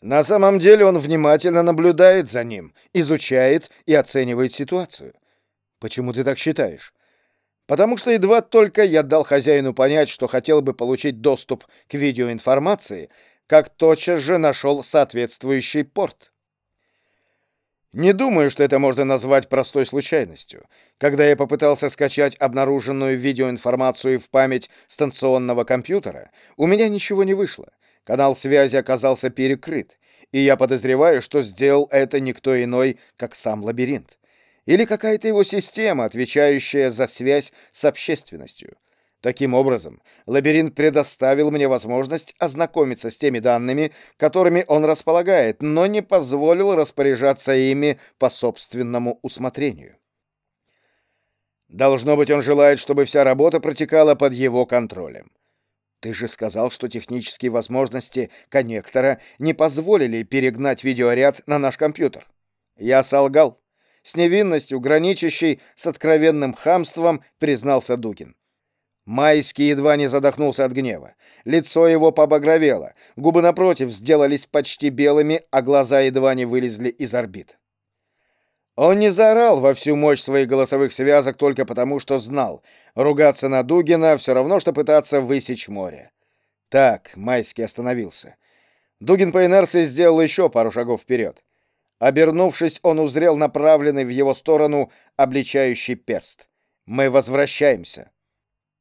На самом деле он внимательно наблюдает за ним, изучает и оценивает ситуацию. Почему ты так считаешь? Потому что едва только я дал хозяину понять, что хотел бы получить доступ к видеоинформации, как тотчас же нашел соответствующий порт. Не думаю, что это можно назвать простой случайностью. Когда я попытался скачать обнаруженную видеоинформацию в память станционного компьютера, у меня ничего не вышло. Канал связи оказался перекрыт, и я подозреваю, что сделал это никто иной, как сам лабиринт. Или какая-то его система, отвечающая за связь с общественностью. Таким образом, лабиринт предоставил мне возможность ознакомиться с теми данными, которыми он располагает, но не позволил распоряжаться ими по собственному усмотрению. Должно быть, он желает, чтобы вся работа протекала под его контролем. Ты же сказал, что технические возможности коннектора не позволили перегнать видеоряд на наш компьютер. Я солгал. С невинностью, граничащей с откровенным хамством, признался Дукин. Майский едва не задохнулся от гнева. Лицо его побагровело, губы напротив сделались почти белыми, а глаза едва не вылезли из орбит. Он не заорал во всю мощь своих голосовых связок только потому, что знал. Ругаться на Дугина все равно, что пытаться высечь море. Так, Майский остановился. Дугин по инерции сделал еще пару шагов вперед. Обернувшись, он узрел направленный в его сторону обличающий перст. «Мы возвращаемся».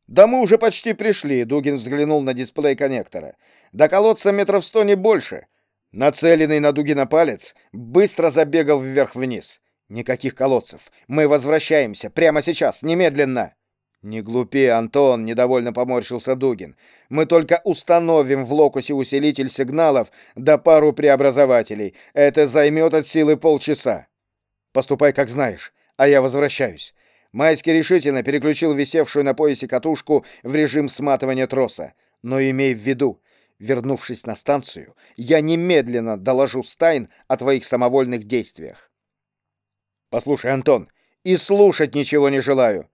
«Да мы уже почти пришли», — Дугин взглянул на дисплей коннектора. «До колодца метров сто не больше». Нацеленный на Дугина палец быстро забегал вверх-вниз. «Никаких колодцев. Мы возвращаемся. Прямо сейчас. Немедленно!» «Не глупи, Антон», — недовольно поморщился Дугин. «Мы только установим в локусе усилитель сигналов до пару преобразователей. Это займет от силы полчаса. Поступай, как знаешь, а я возвращаюсь. Майский решительно переключил висевшую на поясе катушку в режим сматывания троса. Но имей в виду, вернувшись на станцию, я немедленно доложу Стайн о твоих самовольных действиях. Послушай, Антон, и слушать ничего не желаю.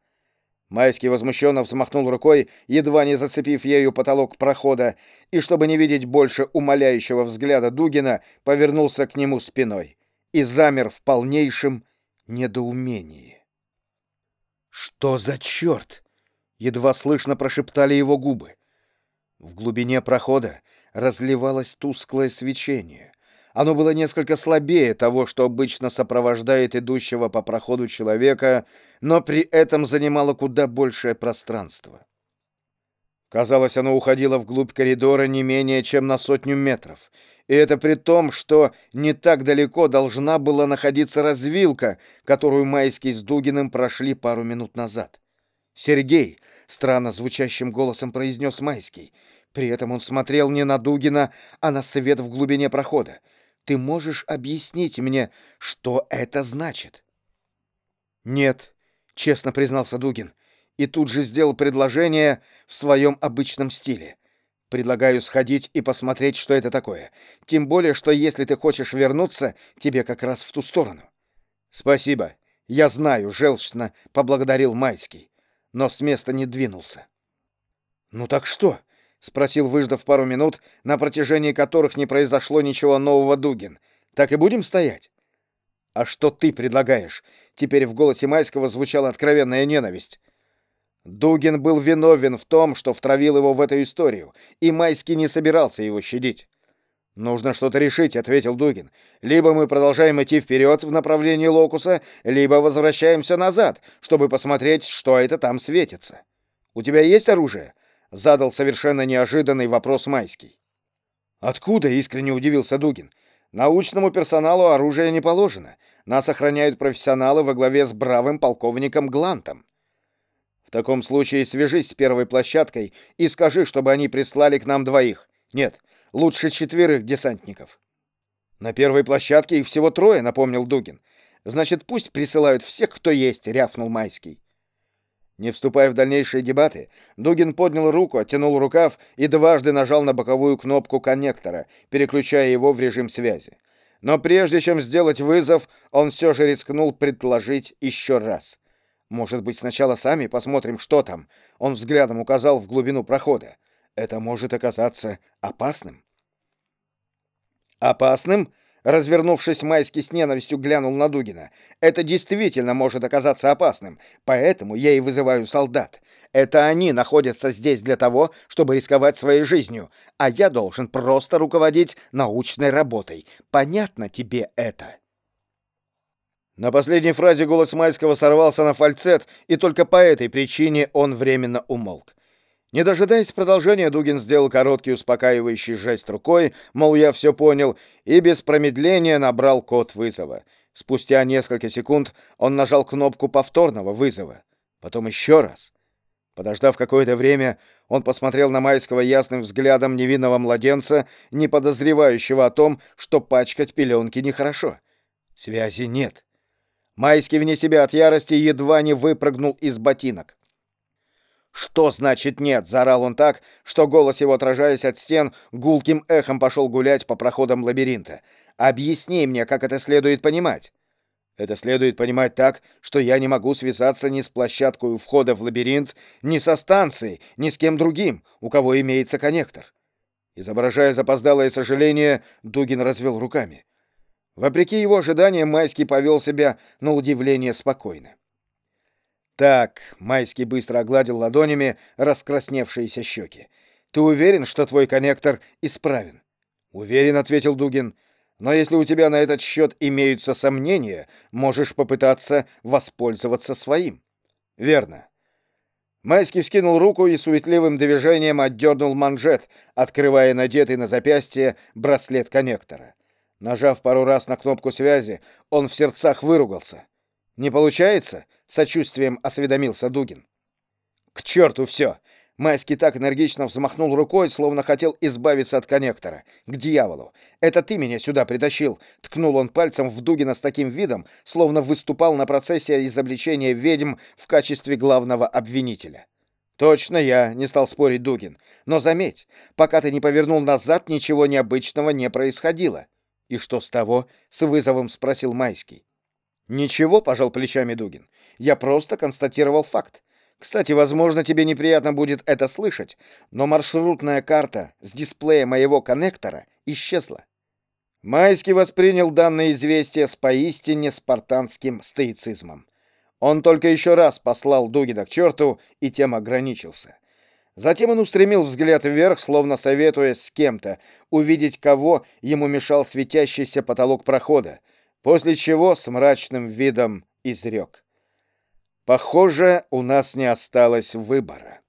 Майский возмущенно взмахнул рукой, едва не зацепив ею потолок прохода, и, чтобы не видеть больше умоляющего взгляда Дугина, повернулся к нему спиной и замер в полнейшем недоумении. «Что за черт?» — едва слышно прошептали его губы. В глубине прохода разливалось тусклое свечение. Оно было несколько слабее того, что обычно сопровождает идущего по проходу человека, но при этом занимало куда большее пространство. Казалось, оно уходило вглубь коридора не менее чем на сотню метров — и это при том, что не так далеко должна была находиться развилка, которую Майский с Дугиным прошли пару минут назад. «Сергей!» — странно звучащим голосом произнес Майский. При этом он смотрел не на Дугина, а на свет в глубине прохода. «Ты можешь объяснить мне, что это значит?» «Нет», — честно признался Дугин, и тут же сделал предложение в своем обычном стиле. Предлагаю сходить и посмотреть, что это такое. Тем более, что если ты хочешь вернуться, тебе как раз в ту сторону. Спасибо. Я знаю, желчно поблагодарил Майский, но с места не двинулся. Ну так что? Спросил, выждав пару минут, на протяжении которых не произошло ничего нового Дугин. Так и будем стоять? А что ты предлагаешь? Теперь в голосе Майского звучала откровенная ненависть. Дугин был виновен в том, что втравил его в эту историю, и Майский не собирался его щадить. «Нужно что-то решить», — ответил Дугин. «Либо мы продолжаем идти вперед в направлении локуса, либо возвращаемся назад, чтобы посмотреть, что это там светится. У тебя есть оружие?» — задал совершенно неожиданный вопрос Майский. «Откуда?» — искренне удивился Дугин. «Научному персоналу оружие не положено. Нас охраняют профессионалы во главе с бравым полковником Глантом таком случае свяжись с первой площадкой и скажи, чтобы они прислали к нам двоих. Нет, лучше четверых десантников. На первой площадке их всего трое, напомнил Дугин. Значит, пусть присылают всех, кто есть, рявкнул Майский. Не вступая в дальнейшие дебаты, Дугин поднял руку, оттянул рукав и дважды нажал на боковую кнопку коннектора, переключая его в режим связи. Но прежде чем сделать вызов, он все же рискнул предложить еще раз. Может быть, сначала сами посмотрим, что там. Он взглядом указал в глубину прохода. Это может оказаться опасным. Опасным? Развернувшись, Майский с ненавистью глянул на Дугина. «Это действительно может оказаться опасным, поэтому я и вызываю солдат. Это они находятся здесь для того, чтобы рисковать своей жизнью, а я должен просто руководить научной работой. Понятно тебе это?» На последней фразе голос Майского сорвался на фальцет, и только по этой причине он временно умолк. Не дожидаясь продолжения, Дугин сделал короткий успокаивающий жест рукой, мол, я все понял, и без промедления набрал код вызова. Спустя несколько секунд он нажал кнопку повторного вызова. Потом еще раз. Подождав какое-то время, он посмотрел на Майского ясным взглядом невинного младенца, не подозревающего о том, что пачкать пеленки нехорошо. Связи нет. Майский вне себя от ярости едва не выпрыгнул из ботинок. «Что значит нет?» — заорал он так, что голос его, отражаясь от стен, гулким эхом пошел гулять по проходам лабиринта. «Объясни мне, как это следует понимать». Это следует понимать так, что я не могу связаться ни с площадкой у входа в лабиринт, ни со станцией, ни с кем другим, у кого имеется коннектор. Изображая запоздалое сожаление, Дугин развел руками. Вопреки его ожиданиям, Майский повел себя на удивление спокойно. «Так», — Майский быстро огладил ладонями раскрасневшиеся щеки. «Ты уверен, что твой коннектор исправен?» «Уверен», — ответил Дугин. «Но если у тебя на этот счет имеются сомнения, можешь попытаться воспользоваться своим». «Верно». Майский вскинул руку и суетливым движением отдернул манжет, открывая надетый на запястье браслет коннектора. Нажав пару раз на кнопку связи, он в сердцах выругался. «Не получается?» — сочувствием осведомился Дугин. «К черту все!» Майский так энергично взмахнул рукой, словно хотел избавиться от коннектора. «К дьяволу! Это ты меня сюда притащил!» Ткнул он пальцем в Дугина с таким видом, словно выступал на процессе изобличения ведьм в качестве главного обвинителя. «Точно я», — не стал спорить Дугин. «Но заметь, пока ты не повернул назад, ничего необычного не происходило». «И что с того?» — с вызовом спросил Майский. «Ничего», — пожал плечами Дугин. «Я просто констатировал факт. Кстати, возможно, тебе неприятно будет это слышать, но маршрутная карта с дисплея моего коннектора исчезла». Майский воспринял данное известие с поистине спартанским стоицизмом. Он только еще раз послал Дугина к черту, и тем ограничился. Затем он устремил взгляд вверх, словно советуясь с кем-то, увидеть кого ему мешал светящийся потолок прохода, после чего с мрачным видом изрек. «Похоже, у нас не осталось выбора».